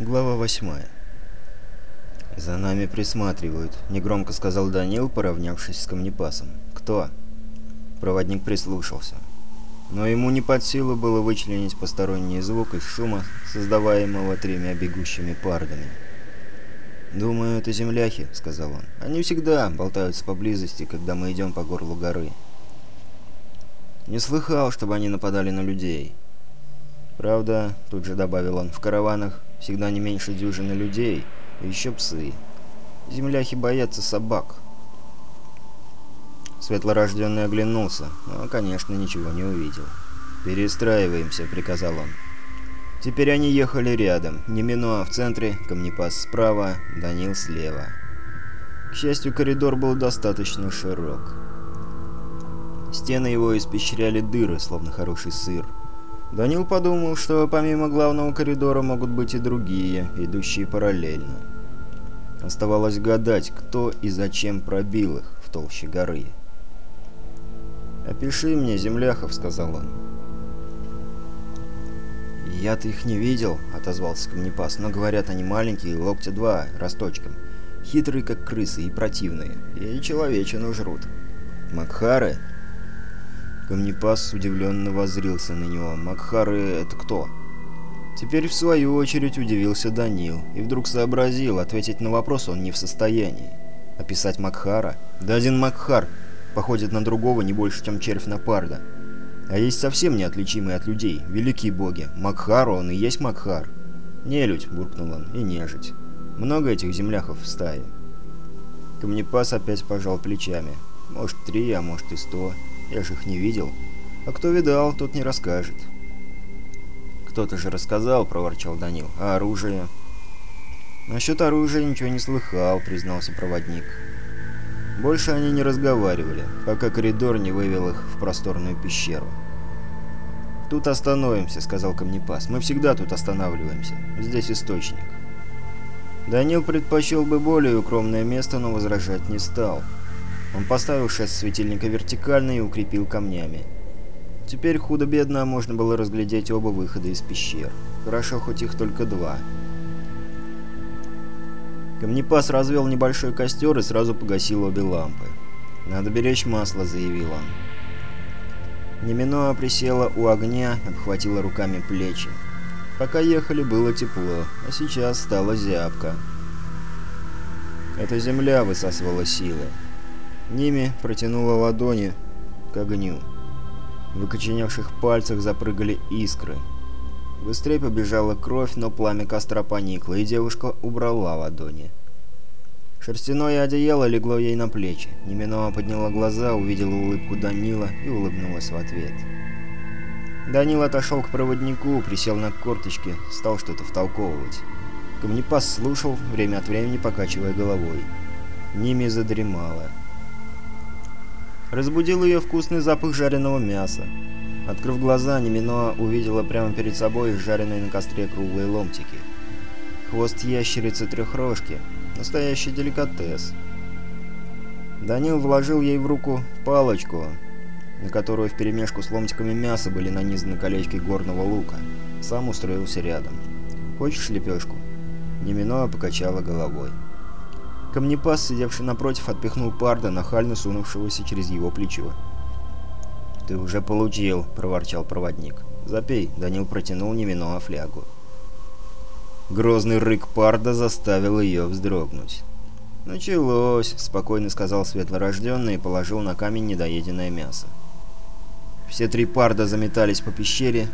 Глава 8 «За нами присматривают», — негромко сказал Данил, поравнявшись с камнепасом. «Кто?» Проводник прислушался. Но ему не под силу было вычленить посторонний звук из шума, создаваемого тремя бегущими пардами. «Думаю, это земляхи», — сказал он. «Они всегда болтаются поблизости, когда мы идем по горлу горы». «Не слыхал, чтобы они нападали на людей». «Правда», — тут же добавил он, — «в караванах Всегда не меньше дюжины людей, и еще псы. Земляхи боятся собак. Светлорожденный оглянулся, но, конечно, ничего не увидел. «Перестраиваемся», — приказал он. Теперь они ехали рядом. не минуя в центре, Камнепас справа, Данил слева. К счастью, коридор был достаточно широк. Стены его испещряли дыры, словно хороший сыр. Данил подумал, что помимо главного коридора могут быть и другие, идущие параллельно. Оставалось гадать, кто и зачем пробил их в толще горы. «Опиши мне, земляхов», — сказал он. «Я-то их не видел», — отозвался камнепас, — «но, говорят, они маленькие, локтя два, росточком, хитрые, как крысы, и противные, и человечину жрут». «Макхары?» Камнепас удивленно возрился на него. «Макхары — это кто?» Теперь в свою очередь удивился Данил и вдруг сообразил, ответить на вопрос он не в состоянии. Описать Макхара? Да один Макхар походит на другого не больше, чем червь на парда. А есть совсем неотличимые от людей, великие боги. Макхар он и есть Макхар. «Нелюдь», — буркнул он, — «и нежить». Много этих земляхов в стае. Камнепас опять пожал плечами. «Может, три, а может и сто». Я же их не видел. А кто видал, тот не расскажет. Кто-то же рассказал, проворчал Данил. А оружие? Насчет оружия ничего не слыхал, признался проводник. Больше они не разговаривали, пока коридор не вывел их в просторную пещеру. «Тут остановимся», — сказал Камнепас. «Мы всегда тут останавливаемся. Здесь источник». Данил предпочел бы более укромное место, но возражать не стал. Он поставил шест светильника вертикально и укрепил камнями. Теперь худо-бедно можно было разглядеть оба выхода из пещер. Хорошо, хоть их только два. Камнепас развел небольшой костер и сразу погасил обе лампы. «Надо беречь масло», — заявил он. Неминоа присела у огня, обхватила руками плечи. Пока ехали, было тепло, а сейчас стало зябко. Эта земля высасывала силы. Ними протянула ладони к огню. В окоченевших пальцах запрыгали искры. Быстрее побежала кровь, но пламя костра поникло, и девушка убрала ладони. Шерстяное одеяло легло ей на плечи. Неминова подняла глаза, увидела улыбку Данила и улыбнулась в ответ. Данил отошел к проводнику, присел на корточки, стал что-то втолковывать. Камнепас слушал, время от времени покачивая головой. Ними задремала. Разбудил ее вкусный запах жареного мяса. Открыв глаза, Неминоа увидела прямо перед собой их жареные на костре круглые ломтики. Хвост ящерицы трехрожки – настоящий деликатес. Данил вложил ей в руку палочку, на которую вперемешку с ломтиками мяса были нанизаны колечки горного лука. Сам устроился рядом. «Хочешь лепешку?» Неминоа покачала головой. Камнепас, сидевший напротив, отпихнул парда, нахально сунувшегося через его плечо. «Ты уже получил», — проворчал проводник. «Запей», — Данил протянул невиного флягу. Грозный рык парда заставил ее вздрогнуть. «Началось», — спокойно сказал светлорожденный и положил на камень недоеденное мясо. Все три парда заметались по пещере,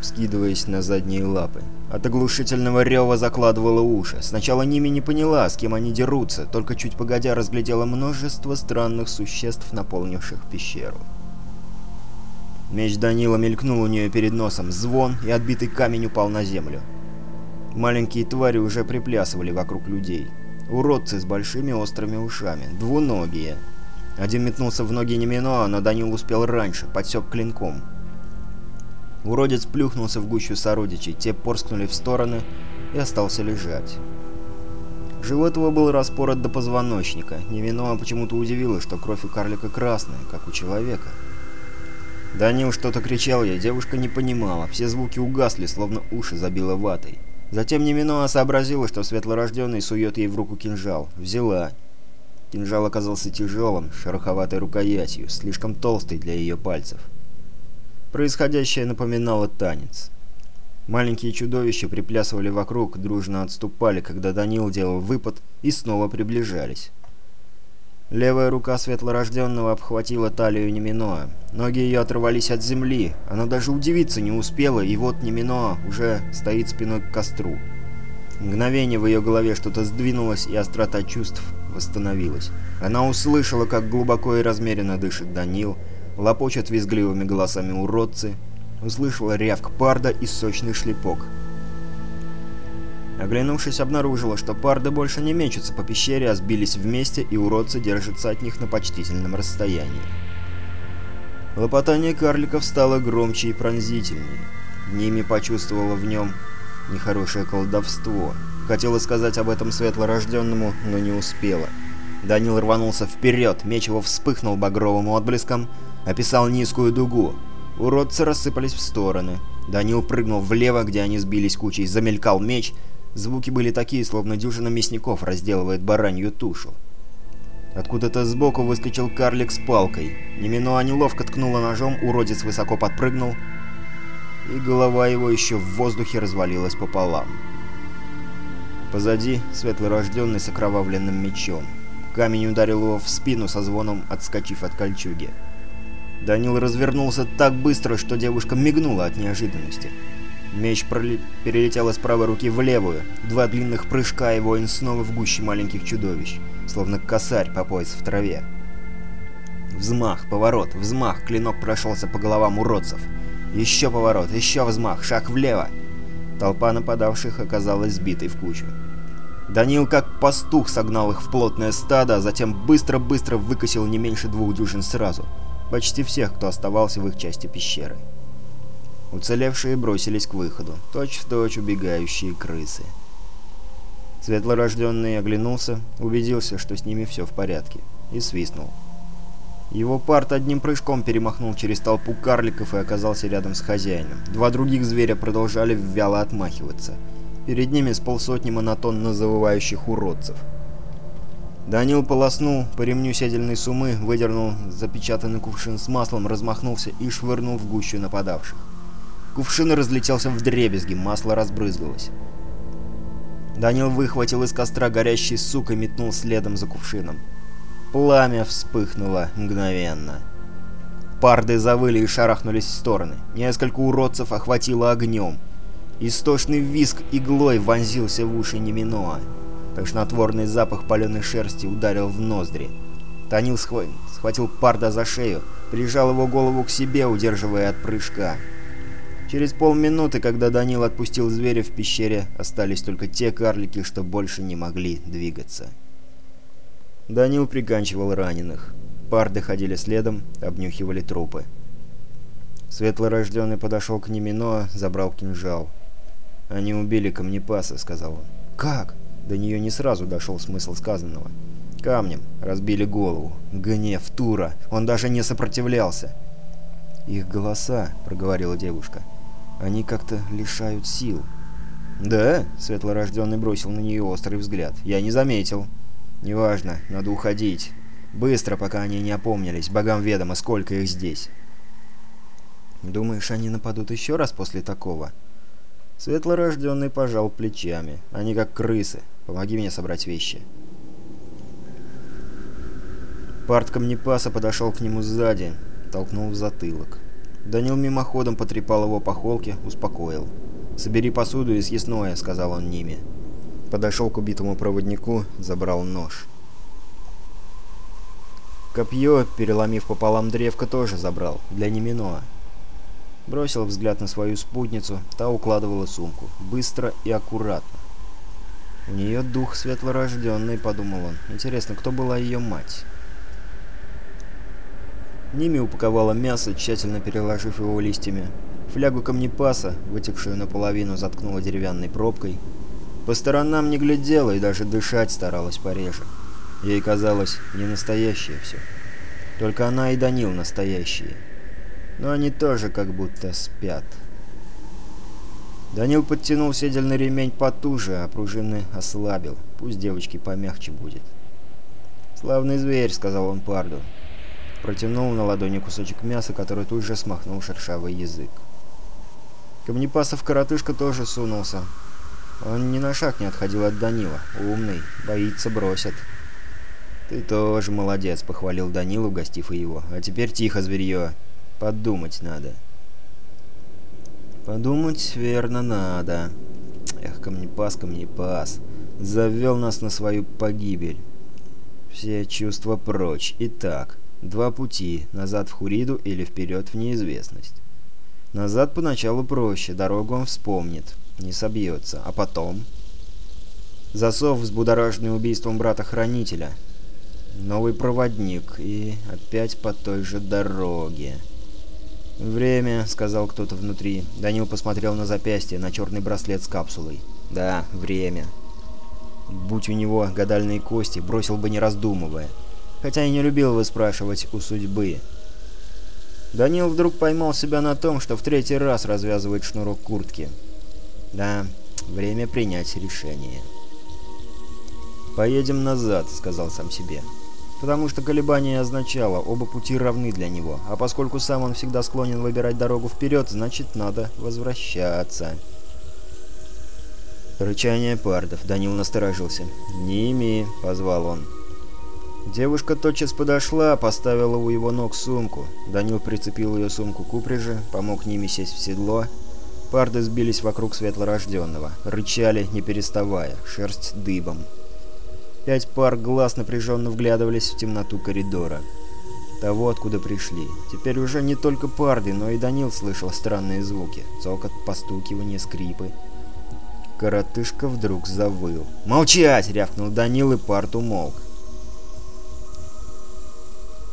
скидываясь на задние лапы. От оглушительного рева закладывала уши. Сначала Ними не поняла, с кем они дерутся, только чуть погодя разглядела множество странных существ, наполнивших пещеру. Меч Данила мелькнул у нее перед носом, звон, и отбитый камень упал на землю. Маленькие твари уже приплясывали вокруг людей. Уродцы с большими острыми ушами, двуногие. Один метнулся в ноги Нимино, но Данил успел раньше, подсек клинком. Уродец плюхнулся в гущу сородичей, те порскнули в стороны и остался лежать. Живот его был распорот до позвоночника. Невинова почему-то удивило, что кровь у карлика красная, как у человека. Данил что-то кричал ей, девушка не понимала, все звуки угасли, словно уши забило ватой. Затем Неминоа сообразила, что светлорожденный сует ей в руку кинжал. Взяла. Кинжал оказался тяжелым, шероховатой рукоятью, слишком толстый для ее пальцев. Происходящее напоминало танец. Маленькие чудовища приплясывали вокруг, дружно отступали, когда Данил делал выпад, и снова приближались. Левая рука светлорожденного обхватила талию Неминоа. Ноги ее оторвались от земли, она даже удивиться не успела, и вот Неминоа уже стоит спиной к костру. Мгновение в ее голове что-то сдвинулось, и острота чувств восстановилась. Она услышала, как глубоко и размеренно дышит Данил, Лопочет визгливыми голосами уродцы, услышала рявк парда и сочный шлепок. Оглянувшись, обнаружила, что парды больше не мечутся по пещере, а сбились вместе, и уродцы держатся от них на почтительном расстоянии. Лопотание карликов стало громче и пронзительнее. Ними почувствовала в нем нехорошее колдовство. Хотела сказать об этом светлорожденному, но не успела. — Данил рванулся вперед, меч его вспыхнул багровым отблеском, описал низкую дугу. Уродцы рассыпались в стороны. Данил прыгнул влево, где они сбились кучей, замелькал меч. Звуки были такие, словно дюжина мясников разделывает баранью тушу. Откуда-то сбоку выскочил карлик с палкой. Неминоа неловко ткнула ножом, уродец высоко подпрыгнул, и голова его еще в воздухе развалилась пополам. Позади светлорожденный с окровавленным мечом. Камень ударил его в спину со звоном, отскочив от кольчуги. Данил развернулся так быстро, что девушка мигнула от неожиданности. Меч перелетел из правой руки в левую. Два длинных прыжка, и воин снова в гуще маленьких чудовищ, словно косарь по пояс в траве. Взмах, поворот, взмах, клинок прошелся по головам уродцев. Еще поворот, еще взмах, шаг влево. Толпа нападавших оказалась сбитой в кучу. Данил как пастух согнал их в плотное стадо, а затем быстро-быстро выкосил не меньше двух дюжин сразу. Почти всех, кто оставался в их части пещеры. Уцелевшие бросились к выходу, точь-в-точь точь убегающие крысы. Светлорожденный оглянулся, убедился, что с ними все в порядке, и свистнул. Его парт одним прыжком перемахнул через толпу карликов и оказался рядом с хозяином. Два других зверя продолжали вяло отмахиваться – Перед ними с полсотни монотонно завывающих уродцев. Данил полоснул по ремню седельной сумы, выдернул запечатанный кувшин с маслом, размахнулся и швырнул в гущу нападавших. Кувшин разлетелся в дребезги, масло разбрызгалось. Данил выхватил из костра горящий сук и метнул следом за кувшином. Пламя вспыхнуло мгновенно. Парды завыли и шарахнулись в стороны. Несколько уродцев охватило огнем. Истошный визг иглой вонзился в уши Неминоа. Тошнотворный запах паленой шерсти ударил в ноздри. Танил схва... схватил парда за шею, прижал его голову к себе, удерживая от прыжка. Через полминуты, когда Данил отпустил зверя в пещере, остались только те карлики, что больше не могли двигаться. Данил приканчивал раненых. Парды ходили следом, обнюхивали трупы. Светлорожденный подошел к Немино, забрал кинжал. «Они убили камнепаса», — сказал он. «Как?» До нее не сразу дошел смысл сказанного. Камнем разбили голову. Гнев Тура. Он даже не сопротивлялся. «Их голоса», — проговорила девушка, — «они как-то лишают сил». «Да?» — светлорожденный бросил на нее острый взгляд. «Я не заметил». «Неважно, надо уходить. Быстро, пока они не опомнились. Богам ведомо, сколько их здесь». «Думаешь, они нападут еще раз после такого?» Светлорожденный пожал плечами. Они как крысы. Помоги мне собрать вещи. Парт камнепаса подошел к нему сзади, толкнул в затылок. Данил мимоходом потрепал его по холке, успокоил. «Собери посуду и съестное», — сказал он Ниме. Подошел к убитому проводнику, забрал нож. Копье, переломив пополам древко, тоже забрал, для Неминоа. Бросил взгляд на свою спутницу, та укладывала сумку. Быстро и аккуратно. «У нее дух светлорожденный», — подумал он. «Интересно, кто была ее мать?» Ними упаковала мясо, тщательно переложив его листьями. Флягу камнепаса, вытекшую наполовину, заткнула деревянной пробкой. По сторонам не глядела и даже дышать старалась пореже. Ей казалось, не настоящее все. Только она и Данил настоящие но они тоже как будто спят. Данил подтянул седельный ремень потуже, а пружины ослабил. Пусть девочке помягче будет. «Славный зверь», — сказал он Парду. Протянул на ладони кусочек мяса, который тут же смахнул шершавый язык. Камнепасов-коротышка тоже сунулся. Он ни на шаг не отходил от Данила. Умный, боится, бросят. «Ты тоже молодец», — похвалил Данил, угостив его. «А теперь тихо, зверье!» Подумать надо. Подумать, верно, надо. Эх, камнепас, камнепас. Завел нас на свою погибель. Все чувства прочь. Итак, два пути. Назад в Хуриду или вперед в неизвестность. Назад поначалу проще. Дорогу он вспомнит. Не собьется. А потом... Засов, взбудораженный убийством брата-хранителя. Новый проводник. И опять по той же дороге. «Время», — сказал кто-то внутри. Данил посмотрел на запястье, на черный браслет с капсулой. «Да, время». Будь у него гадальные кости, бросил бы не раздумывая. Хотя и не любил выспрашивать у судьбы. Данил вдруг поймал себя на том, что в третий раз развязывает шнурок куртки. «Да, время принять решение». «Поедем назад», — сказал сам себе потому что колебание означало, оба пути равны для него, а поскольку сам он всегда склонен выбирать дорогу вперед, значит надо возвращаться. Рычание пардов. Данил насторожился. «Ними!» — позвал он. Девушка тотчас подошла, поставила у его ног сумку. Данил прицепил ее сумку к упряжи, помог Ниме сесть в седло. Парды сбились вокруг светлорожденного, рычали, не переставая, шерсть дыбом. Пять пар глаз напряженно вглядывались в темноту коридора. Того, откуда пришли. Теперь уже не только Парди, но и Данил слышал странные звуки. Цокот, постукивание, скрипы. Коротышка вдруг завыл. «Молчать!» — рявкнул Данил, и Парт умолк.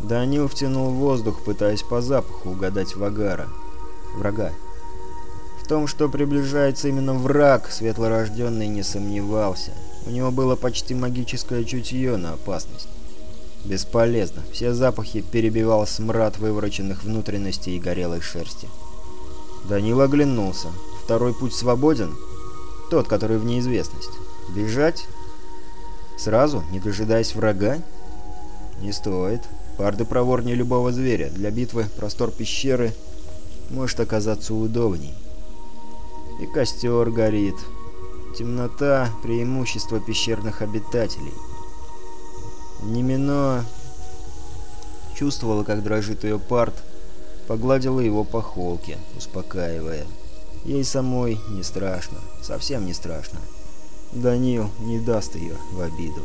Данил втянул воздух, пытаясь по запаху угадать Вагара. Врага. В том, что приближается именно враг, светлорожденный не сомневался. У него было почти магическое чутье на опасность. Бесполезно. Все запахи перебивал смрад вывороченных внутренностей и горелой шерсти. Данил оглянулся. Второй путь свободен? Тот, который в неизвестность. Бежать? Сразу, не дожидаясь врага? Не стоит. Парды проворнее любого зверя. Для битвы простор пещеры может оказаться удобней. И костер горит. Темнота – преимущество пещерных обитателей. Немино чувствовала, как дрожит ее парт, погладила его по холке, успокаивая. Ей самой не страшно, совсем не страшно. Данил не даст ее в обиду.